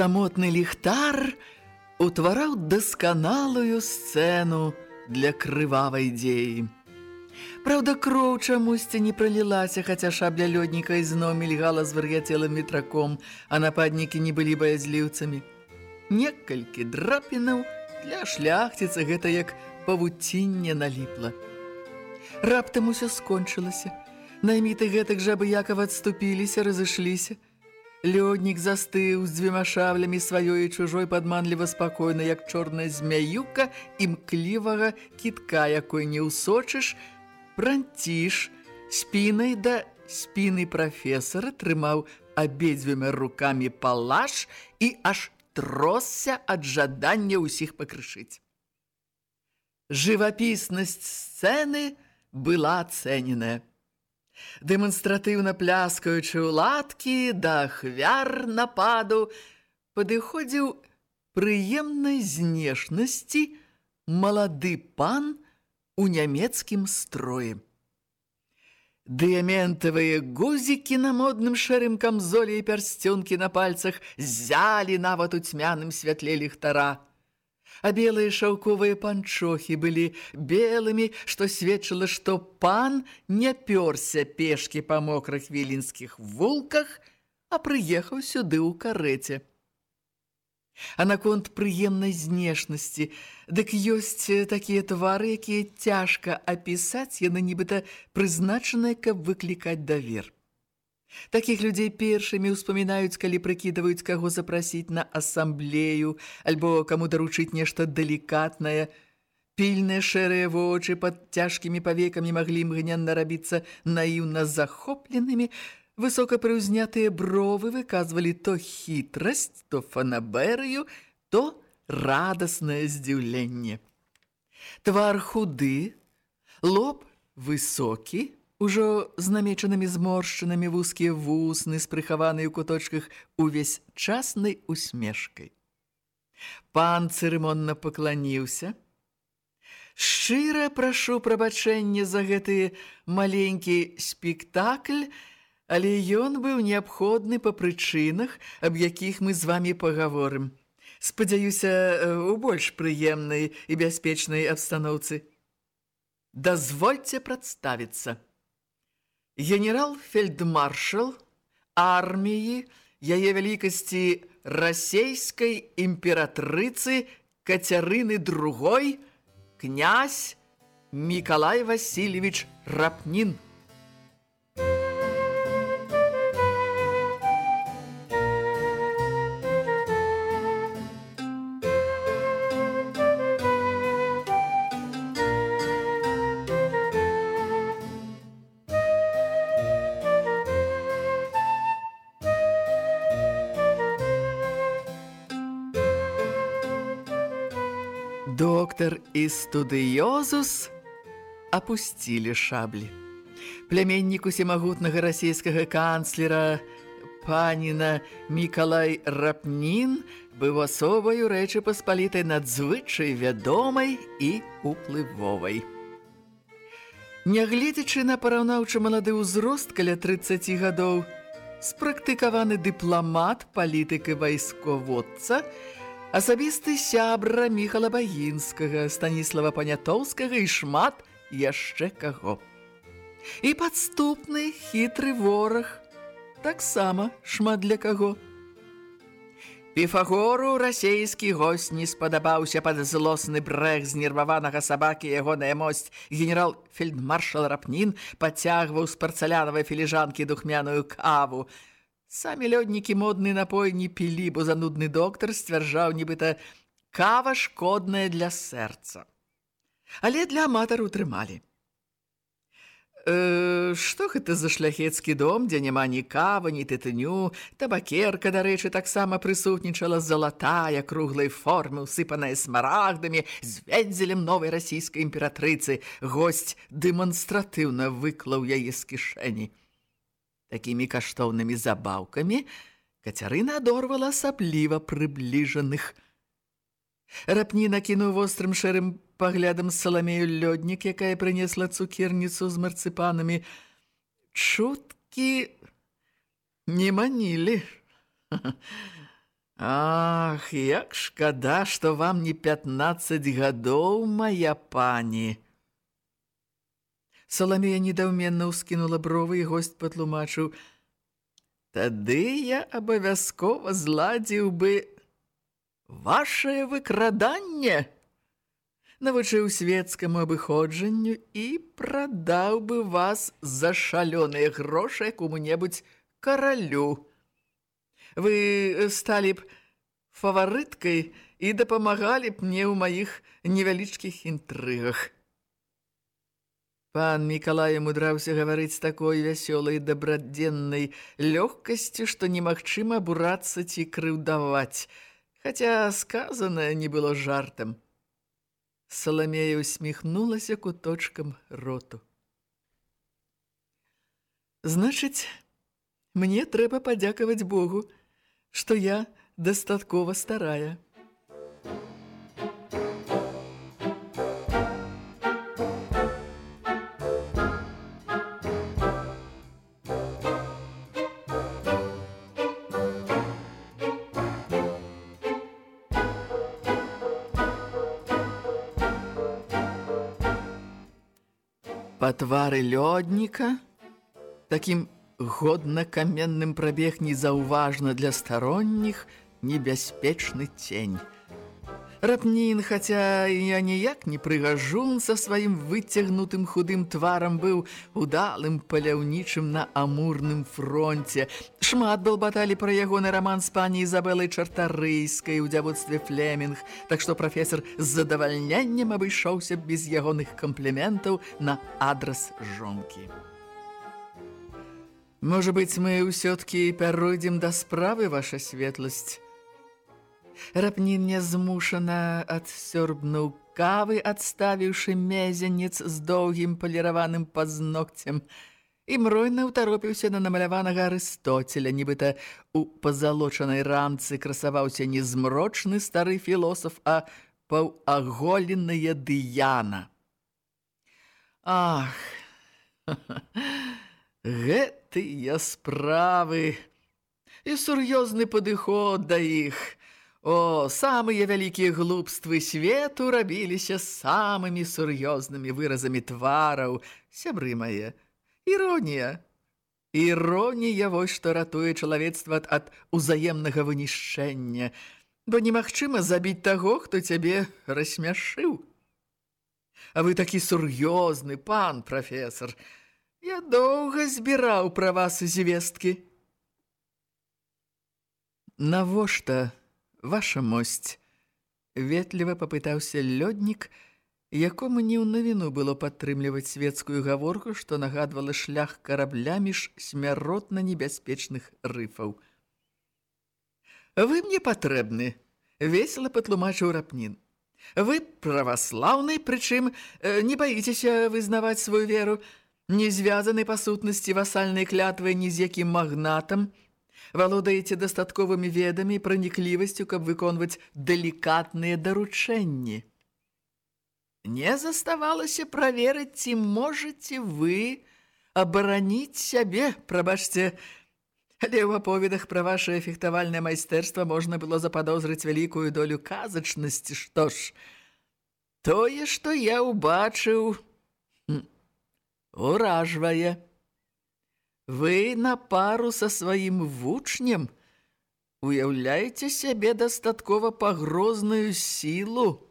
Самотны ліхтар утвараў дасканалую сцэну для крывавай дзеі. Праўда, кроў чамусьці не пралілася, хаця шабля лёдніка ізноў мільгала з вар'яцелым ветраком, а нападнікі не былі баязліўцамі. Некалькі драпінаў для шляхціцы гэта як павуцінне наліпла. Раптам усё скончылася. Найміты гэтак жа абыякава адступіліся, разышліся. Лёднік застыў з дзвюма шаблямі сваёй і чужой падманліва спакойна, як чорная змяюка імклівага кітка, якой не ўсочыш, пранціш, спінай да спіны прафесара трымаў абедзвюма рукамі палаш і аж тросся ад жадання ўсіх пакрышыць. Жывапіснасць сцэны была ацэненая. Дэманстратыўна пляскаючы ў латкі да ахвяр нападу, падыходзіў прыемнай знешнасці малады пан у нямецкім строі. Дыяментавыя гузікі на модным шэрым камзолі і пярсцёнкі на пальцах зялі нават у цьмяным святле ліхтара – а белыя шаўковыя панчохі былі белымі, што сведчыла, што пан не пёрся пешкі па мокрых вілінскіх вулках, а прыехаў сюды ў карэце. А наконт прыемнай знешнасці, дык ёсць такія твары, якія цяжка апісаць, яны нібыта прызначаныя, каб выклікаць давер. Такіх людзей першымі ўспамінаюць, калі прыкідваюць, каго запрасіць на асамблею, альбо каму даручыць нешта далікатнае. Пільныя шэрыя вочы пад цяжкімі павекамі маглі мгненна рабіцца наіўна захопленымі, высока прыўзнятыя бровы выказвалі то хітрасць, то фанаберыю, то радаснае здзіўленне. Твар худы, лоб высокі, Ужо з намечанымі зморшчынамі вузкія вусны, спрыхаваныя ў куточках увесь часнай усмешкай. Пан цырымонна пакланіўся. Шчыра прашу прабачэння за гэты маленькі спектакль, але ён быў неабходны па прычынах, аб якіх мы з вамі пагаворым. Спадзяюся, у больш прыемнай і бяспечнай абстаноўцы. Дазвольце прадставіцца генерал-фельдмаршал арміі яе вялікасці расейскай імператрыцы Кацярыны другой князь Мікалай Васильевич Рапнін. І студыёзус апусцілі шаблі. Пляменнік усемагутнага расійскага канцлера паніна Мікалай Рапнін быў асобаю рэчы паспалітай надзвычай вядомай і уплывовай. Нягледзячы на параўнаўчы малады ўзрост каля 30 гадоў, спрактыкаваны дыпламат, палітык і вайсководца – асабісты сябра Міхала Багінскага, Станіслава Панятоўскага і шмат яшчэ каго. І падступны хітры вораг таксама шмат для каго. Піфагору расейскі госць не спадабаўся пад злосны брэх знерваванага сабакі ягоная мосць. Генерал-фельдмаршал Рапнін пацягваў з парцалянавай філіжанкі духмяную каву. Самі лёднікі модны напой не пілі, бо занудны доктар сцвярджаў, нібыта кава шкодная для сэрца. Але для аматару трымалі. Э, што гэта за шляхецкі дом, дзе няма ні кава, ні тытыню, табакерка, дарэчы, таксама прысутнічала залатая круглай формы, усыпаная смарагдамі, з вензелем новай расійскай імператрыцы. Госць дэманстратыўна выклаў яе з кішэні. Такімі каштоўнымі забаўкамі Кацярына адорвала асабліва прыбліжаных. Рапні накінуў вострым шэрым паглядам саламею лёднік, якая прынесла цукерніцу з марцыпанамі. Чуткі не манілі. Ах, як шкада, што вам не 15 гадоў, мая пані. Саламея недаўменна ўскінула бровы і госць патлумачыў. Тады я абавязкова зладзіў бы вашее выкраданне навучыў светскаму абыходжанню і прадаў бы вас за шалёныя грошы кому-небудзь каралю. Вы сталі б фаварыткай і дапамагалі б мне ў маіх невялічкіх інтрыгах. Пан Мікалай мудраўся гаварыць такой вясёлай дабрадзеннай лёгкасцю, што немагчыма абурацца ці крыўдаваць, хаця сказанае не было жартам. Саламея усміхнулася куточкам роту. Значыць, мне трэба падзякаваць Богу, што я дастаткова старая. Па твары лёдніка такім годна каменным прабег незаўважна для старонніх небяспечны цень. Рапнін, хаця я ніяк не прыгажун са сваім выцягнутым худым тварам быў удалым паляўнічым на амурным фронте. Шмат был баталі пра ягоны раман з пані Ізабелай Чартарыйскай у дзяводстве Флемінг, так што прафесор з задавальненнем абышоўся без ягоных кампліментаў на адрас жонкі. Можа быць, мы ўсё-ткі пяройдзем да справы, ваша светласць. Рапнін нязмушана адсёрбнуў кавы, адставіўшы мезенец з доўгім паліраваным пазногцем, і мройна ўтаропіўся на намаляванага Арыстоцеля, нібыта у пазалочанай рамцы красаваўся не змрочны стары філосаф, а паўаголенная дыяна. Ах, гэтыя справы! І сур'ёзны падыход да іх – О, самыя вялікія глупствы свету рабіліся самымі сур'ёзнымі выразамі твараў, сябры мае. Іронія. Іронія вось што ратуе чалавецтва ад, ад узаемнага вынішчэння, бо немагчыма забіць таго, хто цябе рассмяшыў. А вы такі сур'ёзны пан, прафесор. Я доўга збіраў пра вас звесткі. Навошта? Ваша мосць, ветліва папытаўся лёднік, якому не ў навіну было падтрымліваць светскую гаворку, што нагадвала шлях карабля між смяротна небяспечных рыфаў. Вы мне патрэбны, весела патлумачыў рапнін. Вы праваслаўны, прычым э, не баіцеся вызнаваць сваю веру, не звязаны па сутнасці васальнай клятвы ні з якім магнатам, валодаеце дастатковымі ведамі і праніклівасцю, каб выконваць далікатныя даручэнні. Не заставалася праверыць, ці можаце вы абараніць сябе, прабачце, але ў аповедах пра ваше фехтавальнае майстэрства можна было западозрыць вялікую долю казачнасці, што ж, тое, што я ўбачыў, уражвае. Вы на пару са сваім вучнем уяўляеце сябе дастаткова пагрозную сілу.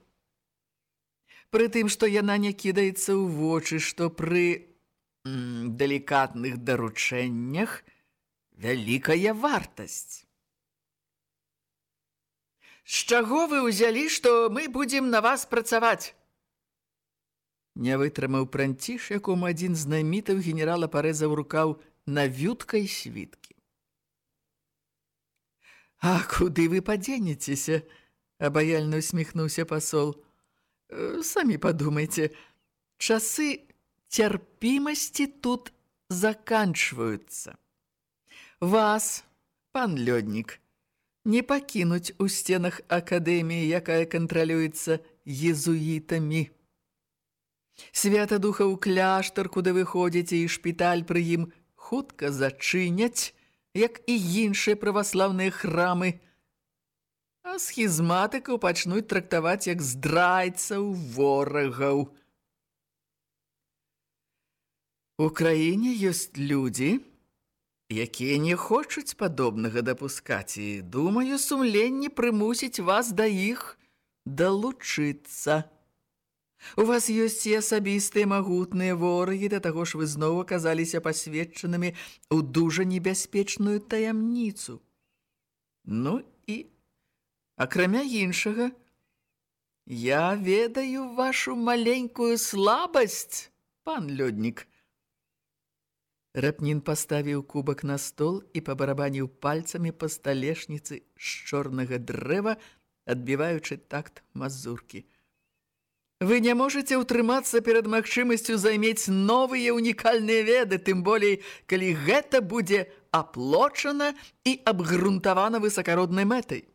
Пры тым, што яна не кідаецца ў вочы, што пры м, далікатных даручэннях вялікая вартасць. З чаго вы ўзялі, што мы будзем на вас працаваць? Не вытрымаў пранціш, якому адзін з наймітаў генерала парэзаў рукаў на вюткай світкі. А куды вы падзенецеся? абаяльна усміхнуўся пасол. «Э, самі падумайце, часы цярпімасці тут заканчваюцца. Вас, пан лёднік, не пакінуць у сценах акадэміі, якая кантралюецца езуітамі. Свята духа ў кляштар, куды вы ходзіце, і шпіталь пры ім хутка зачыняць, як і іншыя праваслаўныя храмы, а схізматыкаў пачнуць трактаваць як здрайцаў ворагаў. У краіне ёсць людзі, якія не хочуць падобнага дапускаць і, думаю, сумленне прымусіць вас да іх далучыцца. У вас ёсць і асабістыя магутныя ворагі, да таго ж вы зноў аказаліся пасведчанымі ў дужа небяспечную таямніцу. Ну і, акрамя іншага, я ведаю вашу маленькую слабасць, пан лёднік. Рэпнін паставіў кубак на стол і пабарабаніў пальцамі па сталешніцы з чорнага дрэва, адбіваючы такт мазуркі. Вы не можаце ўтрымацца перад магчымасцю займець новыя унікальныя веды, тым болей, калі гэта будзе аплочана і абгрунтавана высакароднай мэтай.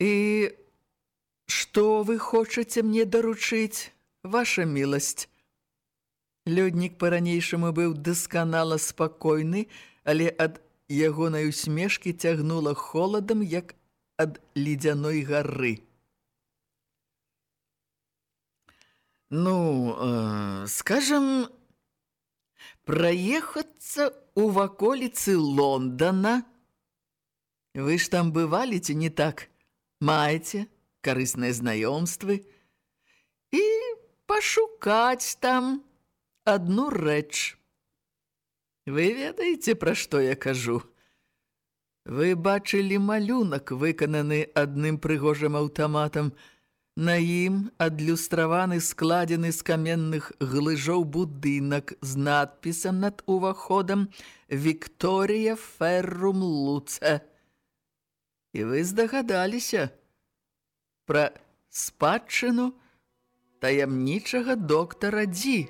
І што вы хочаце мне даручыць, ваша міласць? Лёднік па-ранейшаму быў дасканала спакойны, але ад ягонай усмешкі цягнула холадам, як ад ледзяной гары. Ну, э, скажам, праехацца ў ваколіцы Лондона. Вы ж там бывалі ці не так? Маеце карысныя знаёмствы і пашукаць там адну рэч. Вы ведаеце, пра што я кажу? Вы бачылі малюнак, выкананы адным прыгожым аўтаматам. На ім адлюстраваны складзены з каменных глыжоў будынак з надпісам над уваходам «Вікторія Феррум Луце». І вы здагадаліся пра спадчыну таямнічага доктара Дзі.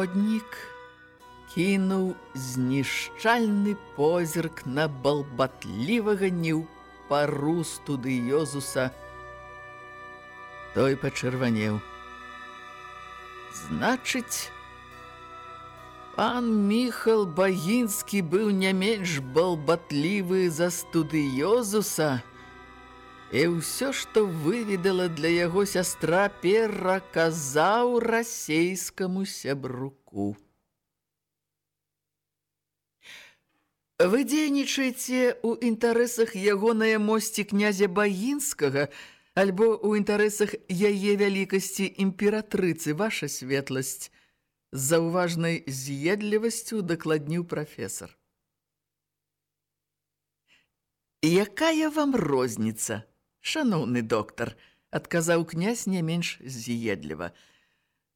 Лёднік кінуў знішчальны позірк на балбатлівага не ў пару студыёзуса. Той пачырванеў. Значыць, пан Міхал Багінскі быў не менш балбатлівы за студыёзуса, І ўсё, што выведала для яго сястра, пераказаў расейскаму сябруку. Вы дзейнічаеце ў інтарэсах ягонае мосці князя Багінскага альбо ў інтарэсах яе вялікасці імператрыцы, ваша светласць, з заўважнай з'едлівасцю дакладніў прафесар. Якая вам розніца? Шаноўны доктар, адказаў князь не менш з'едліва.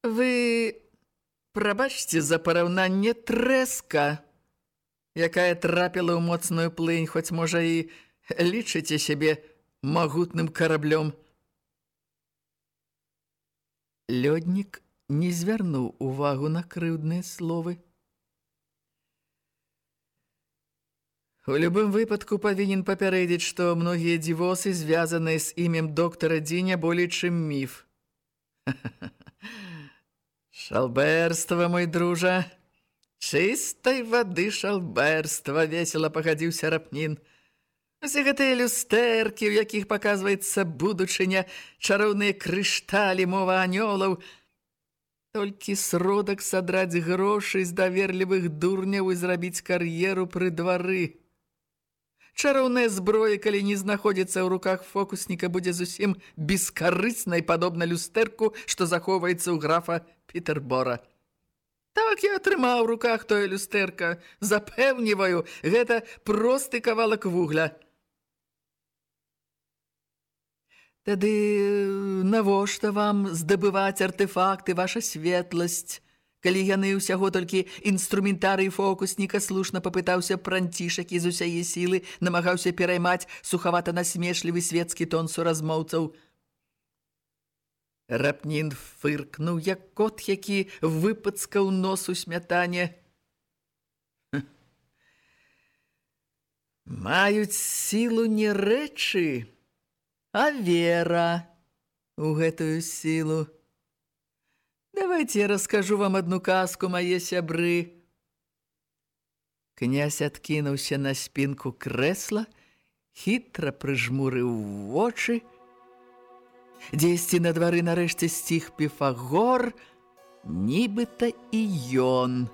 Вы прабачце за параўнанне трэска, якая трапіла ў моцную плынь, хоць можа і лічыце сябе магутным караблём. Лёднік не звярнуў увагу на крыўдныя словы. У любым выпадку павінен папярэдзіць, што многія дзівосы, звязаныя з імем доктара Дзіня, болей чым міф. Шалберства, мой дружа, чыстай вады шалберства, весела пагадзіўся рапнін. Усе гэтыя люстэркі, у якіх паказваецца будучыня, чароўныя крышталі, мова анёлаў, толькі сродак садраць грошы з даверлівых дурняў і зрабіць кар'еру пры двары. Чароўная зброя, калі не знаходзіцца ў руках фокусніка, будзе зусім бескарыснай, падобна люстэрку, што захоўваецца ў графа Пітербора. Так я атрымаў у руках тое люстэрка. Запэўніваю, гэта просты кавалак вугля. Тады навошта вам здабываць артефакты, ваша светласць? Калі яны ўсяго толькі інструментарый фокусніка слушна папытаўся пранцішак з усяе сілы, намагаўся пераймаць сухавата-насмешлівы светскі тон суразмоўцаў. Рапнін фыркнуў, як кот, які выпацкаў нос у смятане. Маюць сілу не рэчы, а вера у гэтую сілу. Давайте я расскажу вам одну казку, мае сябры. Князь адкінуўся на спінку крэсла, хітра прыжмурыў вочы. Дзесьці на двары нарэшце сціх піфагор, нібыта і ён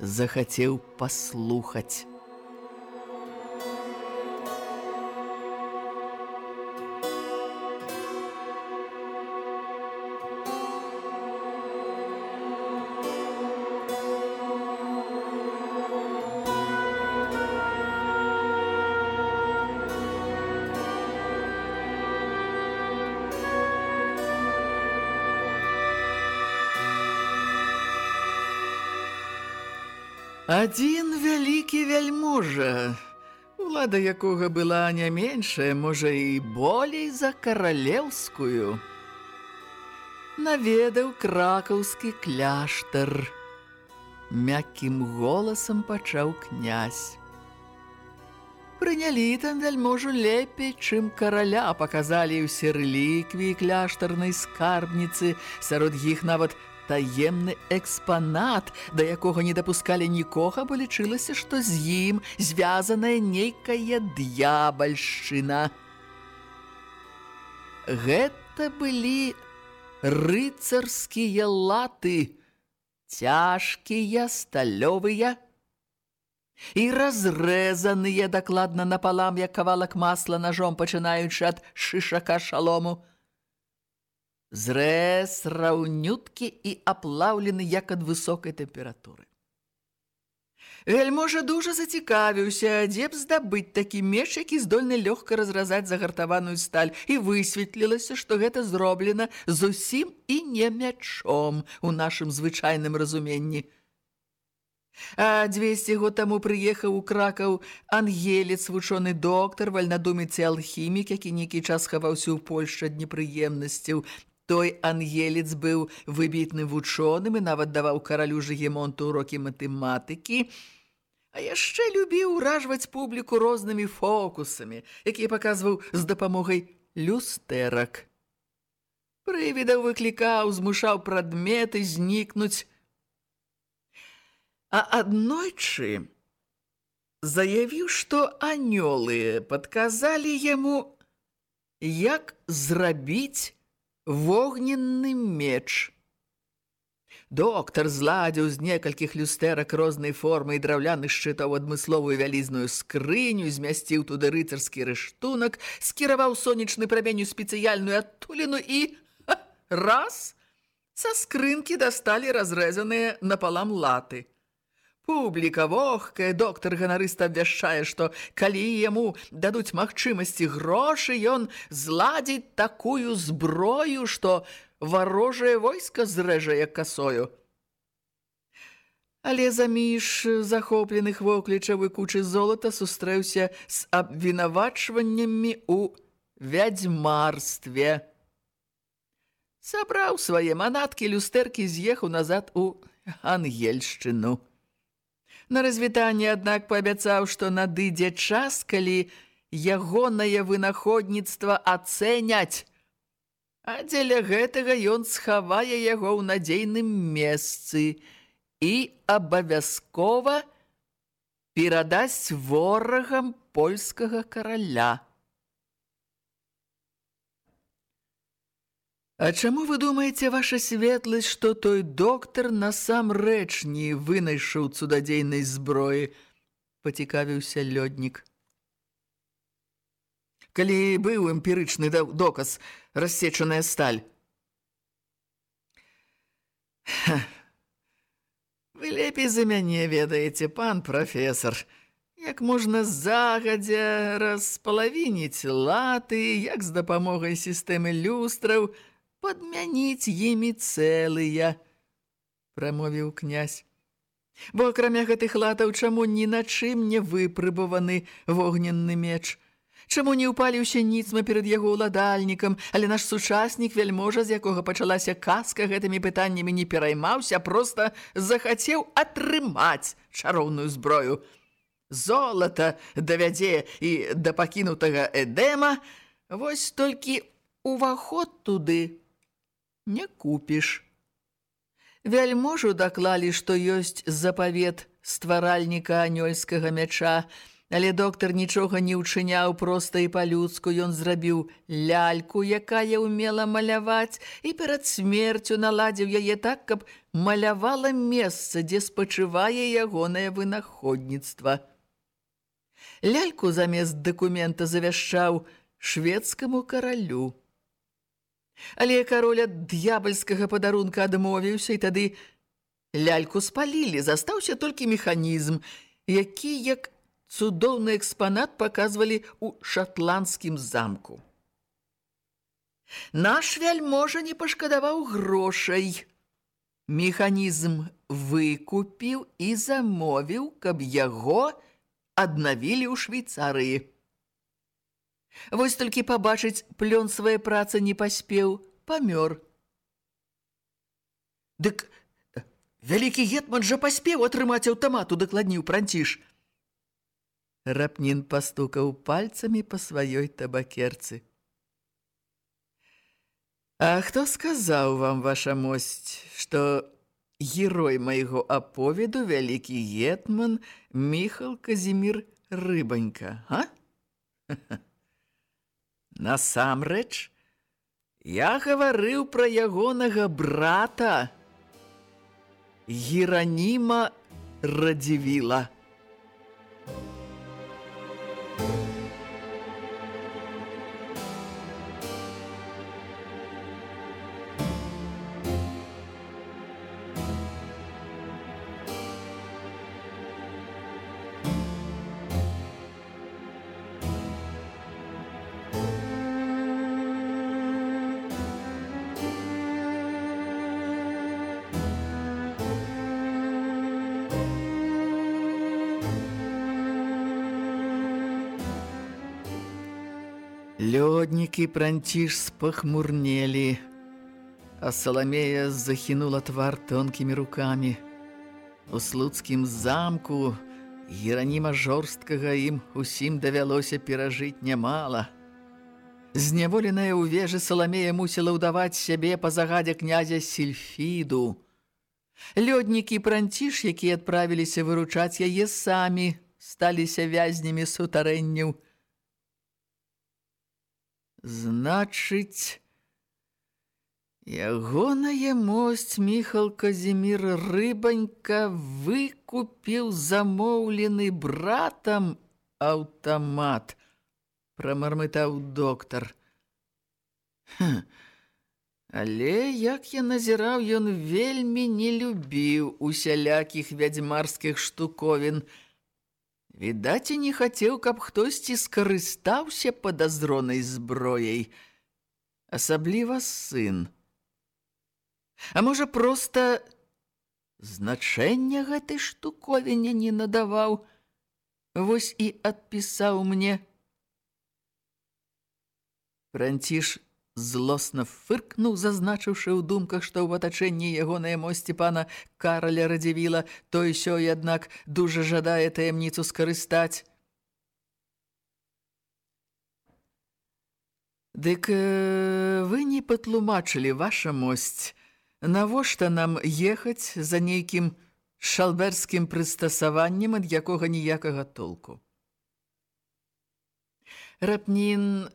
захацеў паслухаць. Адзін вялікі вяльможа, улада якога была не меншая, можа і болей за каралеўскую, наведаў кракаўскі кляштар. Мяккім голасам пачаў князь. Прынялі там вяльможу лепей, чым караля, паказалі ўсе рэліквіі кляштарнай скарбніцы, сярод іх нават таемны экспанат, да якога не дапускалі нікога, бо лічылася, што з ім звязаная нейкая д'ябальшчына. Гэта былі рыцарскія латы, цяжкія, сталёвыя і разрэзаныя дакладна напалам, як кавалак масла ножом, пачынаючы ад шышака шалому, зрэз раўнюткі і аплаўлены як ад высокай тэмпературы. Вельможа дужа зацікавіўся, дзе б здабыць такі меч, які здольны лёгка разразаць загартаваную сталь, і высветлілася, што гэта зроблена зусім і не мячом у нашым звычайным разуменні. А 200 год таму прыехаў у кракаў ангелец, вучоны доктар, вальнадумец і алхімік, які нейкі час хаваўся ў Польшчы ад непрыемнасцяў. Той ангелец быў выбітным вучоным і нават даваў каралю Жегемонту урокі матэматыкі, а яшчэ любіў уражваць публіку рознымі фокусамі, якія паказваў з дапамогай люстэрак. Прывідаў выклікаў, змушаў прадметы знікнуць. А аднойчы заявіў, што анёлы падказалі яму, як зрабіць вогненны меч. Доктар зладзіў з некалькіх люстэрак рознай формы і драўляных шчытаў адмысловую вялізную скрыню, змясціў туды рыцарскі рыштунак, скіраваў сонечны прамень у спецыяльную адтуліну і ха, раз са скрынкі дасталі разрэзаныя напалам латы. Публіка вохкая, доктар ганарыст абвяшчае, што калі яму дадуць магчымасці грошы, ён зладзіць такую зброю, што варожае войска зрэжа як касою. Але заміж захопленых воклічавы кучы золата сустрэўся з абвінавачваннямі ў вядзьмарстве. Сабраў свае манаткі люстэркі з'ехаў назад у ангельшчыну. На развітанне, аднак, паабяцаў, што надыдзе час, калі ягонае вынаходніцтва ацэняць. А дзеля гэтага ён схавае яго ў надзейным месцы і абавязкова перадасць ворагам польскага караля. А чаму вы думаеце, ваша светласць, што той доктар насамрэч не вынайшаў цудадзейнай зброі? Пацікавіўся лёднік. Калі быў эмпірычны доказ, рассечаная сталь. Ха. Вы лепей за мяне ведаеце, пан прафесор. Як можна загадзя распалавініць латы, як з дапамогай сістэмы люстраў, падмяніць імі цэлыя, прамовіў князь. Бо акрамя гэтых латаў чаму ні на чым не выпрыбаваны вогненны меч? Чаму не ўпаліўся ніцма перад яго ўладальнікам, але наш сучаснік вельможа, з якога пачалася казка гэтымі пытаннямі не пераймаўся, проста захацеў атрымаць чароўную зброю. Золата давядзе і да пакінутага эдэма, вось толькі уваход туды не купіш. Вяльможу даклалі, што ёсць запавет стваральніка анёльскага мяча, але доктар нічога не ўчыняў проста і па-людску. Ён зрабіў ляльку, якая ўмела маляваць, і перад смерцю наладзіў яе так, каб малявала месца, дзе спачывае ягонае вынаходніцтва. Ляльку замест дакумента завяшчаў шведскаму каралю. Але кароль ад д'ябальскага падарунка адмовіўся, і тады ляльку спалілі, застаўся толькі механізм, які, як цудоўны экспанат, паказвалі ў шатландскім замку. Наш вяльможа не пашкадаваў грошай. Механізм выкупіў і замовіў, каб яго аднавілі ў Швейцарыі. Вось толькі пабачыць плён свае працы не паспеў, памёр. Дык вялікі гетман жа паспеў атрымаць аўтамату, дакладніў пранціш. Рапнін пастукаў пальцамі па сваёй табакерцы. А хто сказаў вам, ваша мосць, што герой майго аповеду вялікі гетман Міхал Казімір Рыбанька, а? Ха-ха. Насамрэч, я гаварыў пра ягонага брата Гераніма Радзівіла. Лёднікі пранціш спахмурнелі, а Саламея захінула твар тонкімі рукамі. У слуцкім замку Гераніма жорсткага ім усім давялося перажыць нямала. Зняволеная ў вежы Саламея мусіла ўдаваць сябе па загадзе князя Сільфіду. Лёднікі пранціш, якія адправіліся выручаць яе самі, сталіся вязнямі сутарэнняў, Значыць, ягоная мосць Міхал Казімір Рыбанька выкупіў замоўлены братам аўтамат, прамармытаў доктар. Але, як я назіраў, ён вельмі не любіў усялякіх вядзьмарскіх штуковін. Відаць, і не хацеў, каб хтосьці скарыстаўся падазронай зброяй, асабліва сын. А можа, проста значэння гэтай штуковіне не надаваў, вось і адпісаў мне. Франціш злосна фыркнуў, зазначыўшы ў думках, што ў атачэнні ягонае мосці пана Караля радзівіла, той сёй, аднак, дужа жадае таямніцу скарыстаць. Дык э, вы не патлумачылі ваша мосць, навошта нам ехаць за нейкім шалберскім прыстасаваннем, ад якога ніякага толку. Рапнін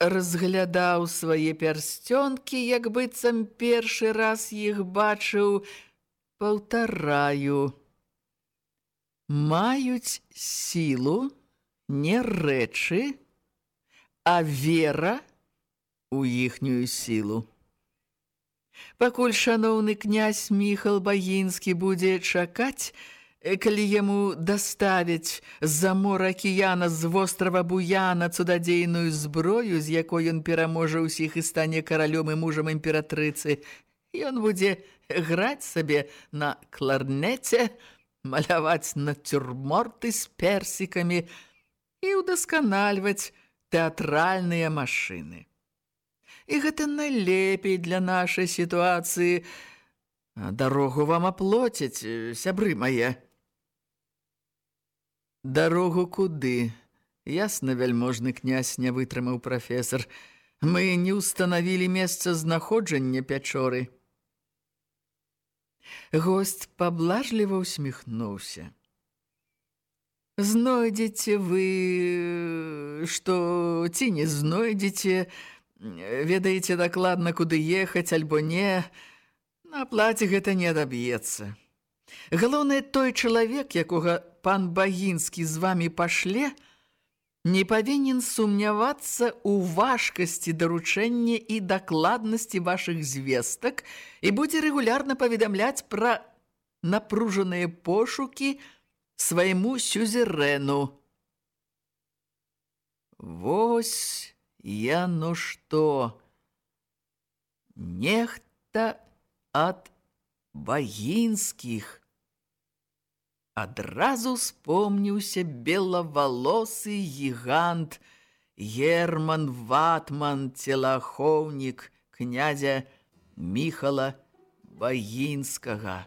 разглядаў свае пярсцёнкі, як быццам першы раз іх бачыў, паўтараю. Маюць сілу не рэчы, а вера у іхнюю сілу. Пакуль шаноўны князь Міхал Багінскі будзе чакаць, калі яму даставяць з-за мора акіяна з вострава Буяна цудадзейную зброю, з якой ён пераможа ўсіх і стане каралём і мужам імператрыцы, ён будзе граць сабе на кларнеце, маляваць нацюрморты з персікамі і ўдасканальваць тэатральныя машыны. І гэта найлепей для нашай сітуацыі. Дарогу вам аплоцяць, сябры мае. Дарогу куды? Ясна, вяльможны князь не вытрымаў прафесор. Мы не ўстанавілі месца знаходжання пячоры. Гость паблажліва усміхнуўся. Знойдзеце вы, што ці не знойдзеце, ведаеце дакладна, куды ехаць альбо не, на плаце гэта не адаб'ецца. Галоўнае той чалавек, якога пан Багінскі з вамі пашле, не павінен сумнявацца ў важкасці даручэння і дакладнасці вашых звестак і будзе рэгулярна паведамляць пра напружаныя пошукі свайму сюзерэну. Вось яно што. Нехта ад багінскіх Адразу спомніўся белавалосы гігант Герман Ватман, целахоўнік князя Міхала Багінскага.